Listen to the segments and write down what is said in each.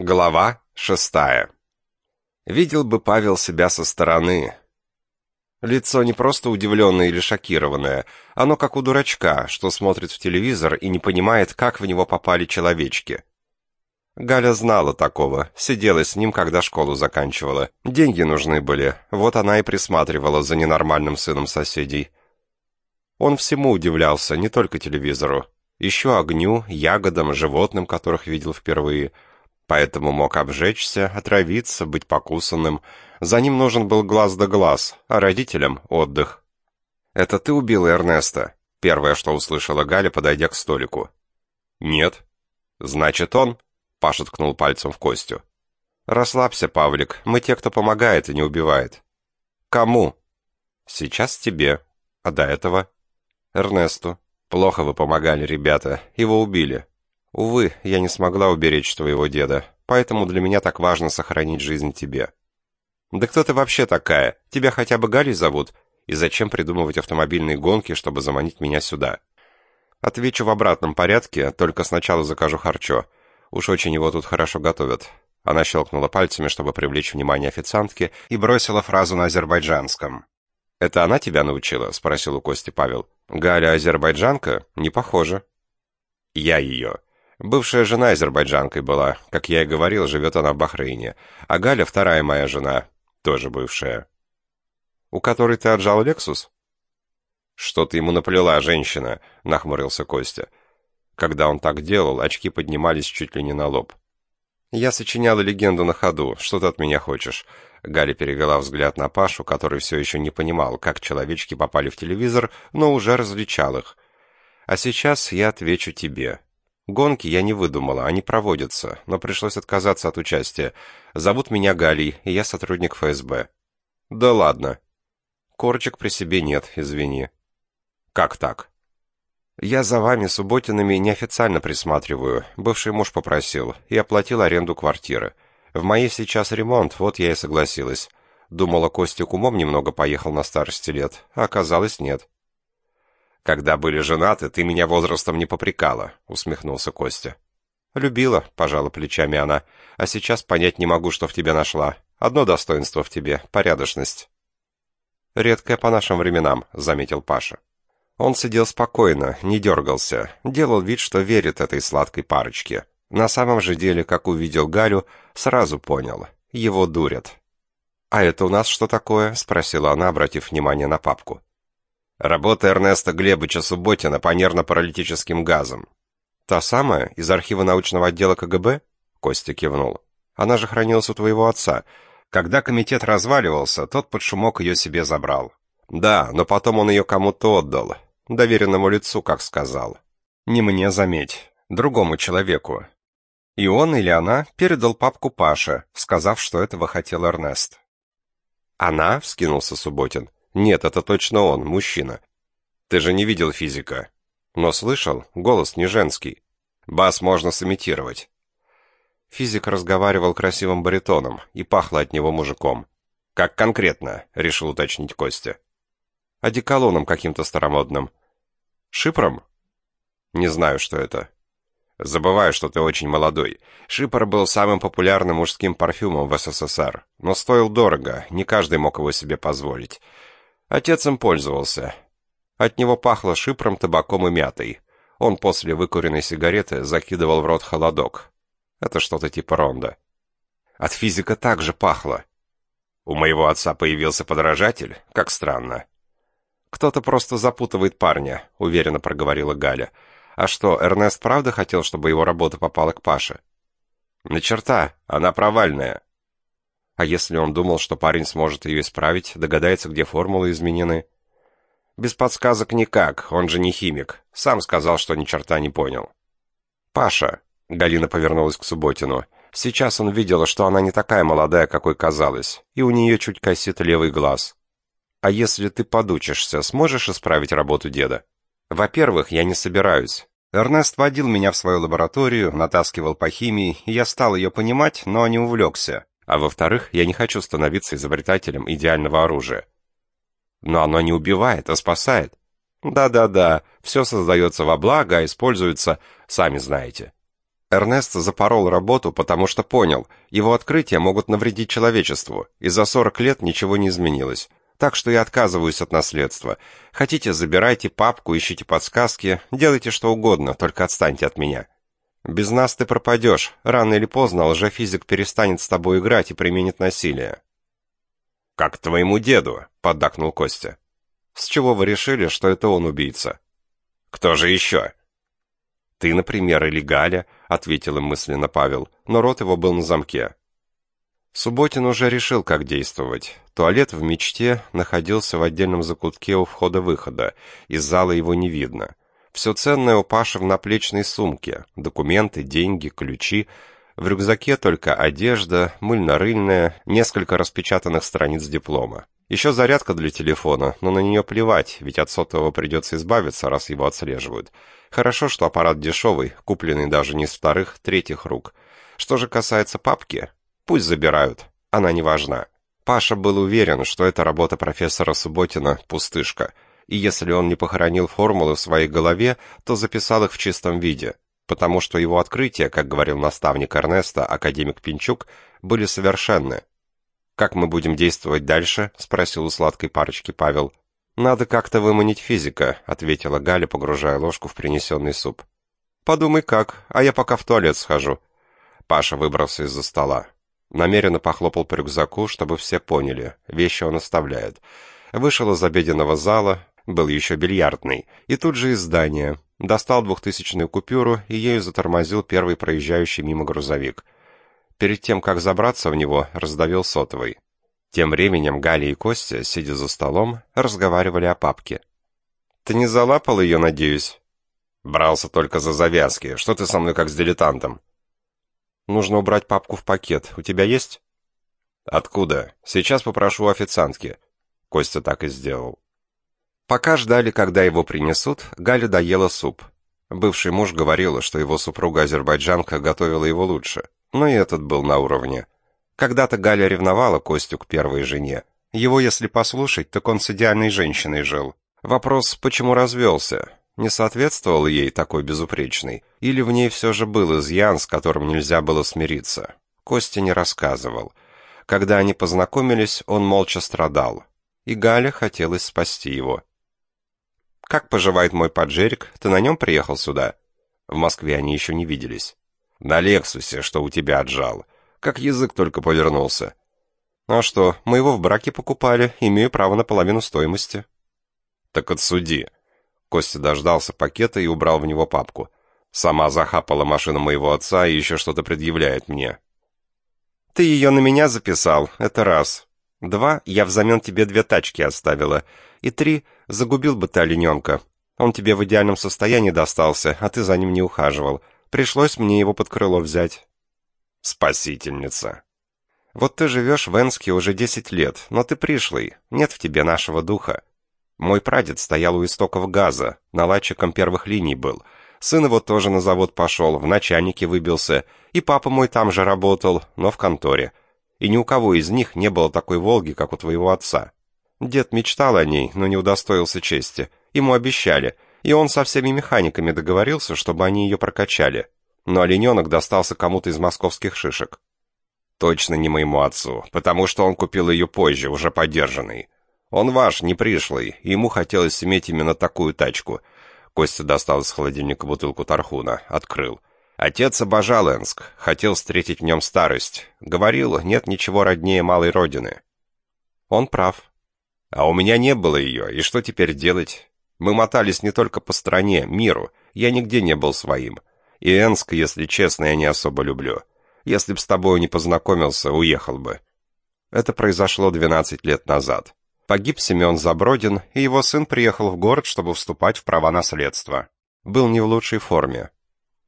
Глава шестая. Видел бы Павел себя со стороны. Лицо не просто удивленное или шокированное, оно как у дурачка, что смотрит в телевизор и не понимает, как в него попали человечки. Галя знала такого, сидела с ним, когда школу заканчивала. Деньги нужны были, вот она и присматривала за ненормальным сыном соседей. Он всему удивлялся, не только телевизору. Еще огню, ягодам, животным, которых видел впервые – поэтому мог обжечься, отравиться, быть покусанным. За ним нужен был глаз да глаз, а родителям — отдых. «Это ты убил Эрнеста?» — первое, что услышала Галя, подойдя к столику. «Нет». «Значит, он?» — Паша ткнул пальцем в Костю. «Расслабься, Павлик, мы те, кто помогает и не убивает». «Кому?» «Сейчас тебе. А до этого?» «Эрнесту. Плохо вы помогали, ребята. Его убили. Увы, я не смогла уберечь твоего деда, поэтому для меня так важно сохранить жизнь тебе. Да кто ты вообще такая? Тебя хотя бы Галей зовут? И зачем придумывать автомобильные гонки, чтобы заманить меня сюда? Отвечу в обратном порядке, только сначала закажу харчо. Уж очень его тут хорошо готовят. Она щелкнула пальцами, чтобы привлечь внимание официантки, и бросила фразу на азербайджанском. «Это она тебя научила?» — спросил у Кости Павел. «Галя азербайджанка? Не похоже». «Я ее. Бывшая жена азербайджанкой была, как я и говорил, живет она в Бахрейне. А Галя вторая моя жена, тоже бывшая. У которой ты отжал Лексус? Что ты ему наплела, женщина, нахмурился Костя. Когда он так делал, очки поднимались чуть ли не на лоб. Я сочиняла легенду на ходу. Что ты от меня хочешь? Галя перевела взгляд на Пашу, который все еще не понимал, как человечки попали в телевизор, но уже различал их. А сейчас я отвечу тебе. Гонки я не выдумала, они проводятся, но пришлось отказаться от участия. Зовут меня Галий, и я сотрудник ФСБ. Да ладно. Корочек при себе нет, извини. Как так? Я за вами, Субботинами, неофициально присматриваю. Бывший муж попросил и оплатил аренду квартиры. В моей сейчас ремонт, вот я и согласилась. Думала, Костик умом немного поехал на старости лет, а оказалось нет. Когда были женаты, ты меня возрастом не попрекала, усмехнулся Костя. Любила, пожала плечами она, а сейчас понять не могу, что в тебе нашла. Одно достоинство в тебе порядочность. Редкое по нашим временам, заметил Паша. Он сидел спокойно, не дергался, делал вид, что верит этой сладкой парочке. На самом же деле, как увидел Галю, сразу понял. Его дурят. «А это у нас что такое?» — спросила она, обратив внимание на папку. Работа Эрнеста Глебовича Субботина по нервно-паралитическим газам. Та самая, из архива научного отдела КГБ? Костя кивнул. Она же хранилась у твоего отца. Когда комитет разваливался, тот под шумок ее себе забрал. Да, но потом он ее кому-то отдал. Доверенному лицу, как сказал. Не мне, заметь. Другому человеку. И он или она передал папку Паше, сказав, что этого хотел Эрнест. «Она?» — вскинулся Субботин. Нет, это точно он, мужчина. Ты же не видел физика. Но слышал, голос не женский. Бас можно сымитировать. Физик разговаривал красивым баритоном, и пахло от него мужиком. Как конкретно, решил уточнить Костя. Одеколоном каким-то старомодным. Шипром? Не знаю, что это. Забываю, что ты очень молодой. Шипр был самым популярным мужским парфюмом в СССР, но стоил дорого, не каждый мог его себе позволить. Отец им пользовался. От него пахло шипром, табаком и мятой. Он после выкуренной сигареты закидывал в рот холодок. Это что-то типа ронда. От физика также пахло. У моего отца появился подражатель? Как странно. Кто-то просто запутывает парня, уверенно проговорила Галя. А что, Эрнест правда хотел, чтобы его работа попала к Паше? На черта, она провальная. А если он думал, что парень сможет ее исправить, догадается, где формулы изменены? Без подсказок никак, он же не химик. Сам сказал, что ни черта не понял. «Паша», — Галина повернулась к Субботину, — «сейчас он видел, что она не такая молодая, какой казалось, и у нее чуть косит левый глаз. А если ты подучишься, сможешь исправить работу деда?» «Во-первых, я не собираюсь. Эрнест водил меня в свою лабораторию, натаскивал по химии, и я стал ее понимать, но не увлекся. А во-вторых, я не хочу становиться изобретателем идеального оружия. Но оно не убивает, а спасает. Да-да-да, все создается во благо, а используется, сами знаете. Эрнест запорол работу, потому что понял, его открытия могут навредить человечеству, и за 40 лет ничего не изменилось. Так что я отказываюсь от наследства. Хотите, забирайте папку, ищите подсказки, делайте что угодно, только отстаньте от меня. Без нас ты пропадешь. Рано или поздно лжефизик перестанет с тобой играть и применит насилие. Как твоему деду, поддакнул Костя. С чего вы решили, что это он убийца? Кто же еще?» «Ты, например, или Галя», — ответил им мысленно Павел, но рот его был на замке. Субботин уже решил, как действовать. Туалет в мечте находился в отдельном закутке у входа-выхода, из зала его не видно. Все ценное у Паши в наплечной сумке, документы, деньги, ключи. В рюкзаке только одежда, мыльно-рыльная, несколько распечатанных страниц диплома. Еще зарядка для телефона, но на нее плевать, ведь от сотового придется избавиться, раз его отслеживают. Хорошо, что аппарат дешевый, купленный даже не с вторых, третьих рук. Что же касается папки, пусть забирают, она не важна. Паша был уверен, что это работа профессора Субботина «Пустышка», и если он не похоронил формулы в своей голове, то записал их в чистом виде, потому что его открытия, как говорил наставник Эрнеста, академик Пинчук, были совершенны, «Как мы будем действовать дальше?» — спросил у сладкой парочки Павел. «Надо как-то выманить физика», — ответила Галя, погружая ложку в принесенный суп. «Подумай как, а я пока в туалет схожу». Паша выбрался из-за стола. Намеренно похлопал по рюкзаку, чтобы все поняли, вещи он оставляет. Вышел из обеденного зала, был еще бильярдный, и тут же из здания. Достал двухтысячную купюру и ею затормозил первый проезжающий мимо грузовик — Перед тем, как забраться в него, раздавил сотовый. Тем временем Галя и Костя, сидя за столом, разговаривали о папке. «Ты не залапал ее, надеюсь?» «Брался только за завязки. Что ты со мной как с дилетантом?» «Нужно убрать папку в пакет. У тебя есть?» «Откуда? Сейчас попрошу официантки». Костя так и сделал. Пока ждали, когда его принесут, Галя доела суп. Бывший муж говорил, что его супруга-азербайджанка готовила его лучше но и этот был на уровне. Когда-то Галя ревновала Костю к первой жене. Его, если послушать, так он с идеальной женщиной жил. Вопрос, почему развелся? Не соответствовал ей такой безупречный? Или в ней все же был изъян, с которым нельзя было смириться? Костя не рассказывал. Когда они познакомились, он молча страдал. И Галя хотелось спасти его. «Как поживает мой поджерик? Ты на нем приехал сюда?» В Москве они еще не виделись. На Лексусе, что у тебя отжал. Как язык только повернулся. А что, мы его в браке покупали, имею право на половину стоимости. Так отсуди. Костя дождался пакета и убрал в него папку. Сама захапала машину моего отца и еще что-то предъявляет мне. Ты ее на меня записал, это раз. Два, я взамен тебе две тачки оставила. И три, загубил бы ты олененка. Он тебе в идеальном состоянии достался, а ты за ним не ухаживал. Пришлось мне его под крыло взять. Спасительница. Вот ты живешь в Энске уже десять лет, но ты пришлый, нет в тебе нашего духа. Мой прадед стоял у истоков газа, наладчиком первых линий был. Сын его тоже на завод пошел, в начальнике выбился, и папа мой там же работал, но в конторе. И ни у кого из них не было такой «Волги», как у твоего отца. Дед мечтал о ней, но не удостоился чести. Ему обещали — и он со всеми механиками договорился, чтобы они ее прокачали. Но олененок достался кому-то из московских шишек. Точно не моему отцу, потому что он купил ее позже, уже подержанный. Он ваш, не пришлый, и ему хотелось иметь именно такую тачку. Костя достал из холодильника бутылку тархуна, открыл. Отец обожал Энск, хотел встретить в нем старость. Говорил, нет ничего роднее малой родины. Он прав. А у меня не было ее, и что теперь делать? Мы мотались не только по стране, миру. Я нигде не был своим. И Энск, если честно, я не особо люблю. Если б с тобой не познакомился, уехал бы. Это произошло 12 лет назад. Погиб Семен Забродин, и его сын приехал в город, чтобы вступать в права наследства. Был не в лучшей форме.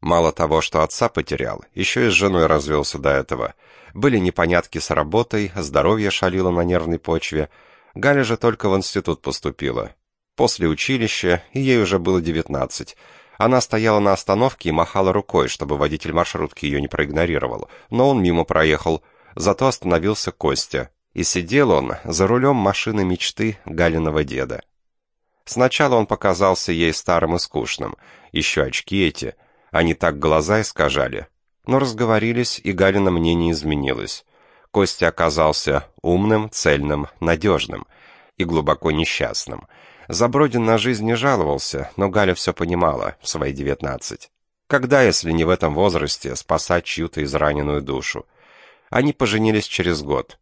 Мало того, что отца потерял, еще и с женой развелся до этого. Были непонятки с работой, здоровье шалило на нервной почве. Галя же только в институт поступила. После училища, и ей уже было девятнадцать. Она стояла на остановке и махала рукой, чтобы водитель маршрутки ее не проигнорировал, но он мимо проехал, зато остановился Костя. И сидел он за рулем машины мечты Галиного деда. Сначала он показался ей старым и скучным, еще очки эти, Они так глаза искажали. Но разговорились, и Галина мнение изменилось. Костя оказался умным, цельным, надежным и глубоко несчастным. Забродин на жизнь не жаловался, но Галя все понимала в свои девятнадцать. Когда, если не в этом возрасте, спасать чью-то израненную душу? Они поженились через год.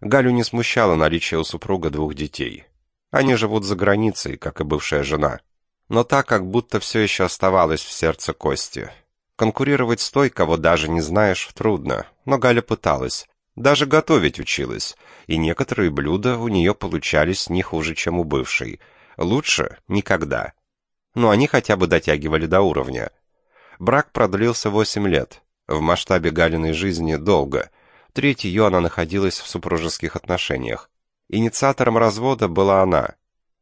Галю не смущало наличие у супруга двух детей. Они живут за границей, как и бывшая жена. Но так, как будто все еще оставалось в сердце Кости. Конкурировать с той, кого даже не знаешь, трудно, но Галя пыталась. Даже готовить училась, и некоторые блюда у нее получались не хуже, чем у бывшей. Лучше — никогда. Но они хотя бы дотягивали до уровня. Брак продлился восемь лет. В масштабе Галиной жизни долго — Треть ее она находилась в супружеских отношениях. Инициатором развода была она.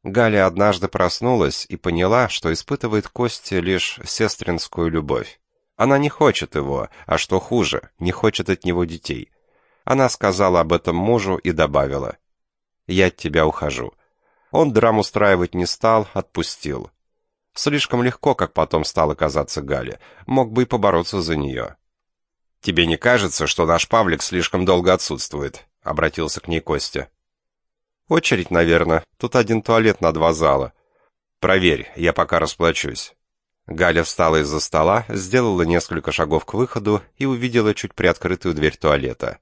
Галя однажды проснулась и поняла, что испытывает Кости лишь сестринскую любовь. Она не хочет его, а что хуже, не хочет от него детей. Она сказала об этом мужу и добавила. «Я от тебя ухожу». Он драм устраивать не стал, отпустил. Слишком легко, как потом стало казаться Гале, мог бы и побороться за нее. «Тебе не кажется, что наш Павлик слишком долго отсутствует?» — обратился к ней Костя. «Очередь, наверное. Тут один туалет на два зала. Проверь, я пока расплачусь». Галя встала из-за стола, сделала несколько шагов к выходу и увидела чуть приоткрытую дверь туалета.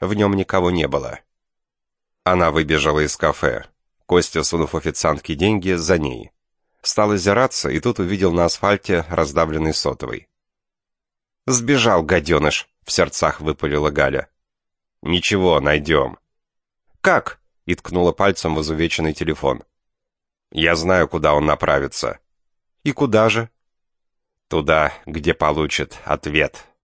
В нем никого не было. Она выбежала из кафе. Костя, сунув официантке деньги, за ней. Стал озираться и тут увидел на асфальте раздавленный сотовый. «Сбежал, гаденыш!» — в сердцах выпалила Галя. «Ничего, найдем». «Как?» — и ткнула пальцем в изувеченный телефон. «Я знаю, куда он направится». «И куда же?» «Туда, где получит ответ».